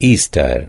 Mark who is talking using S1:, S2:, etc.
S1: easter.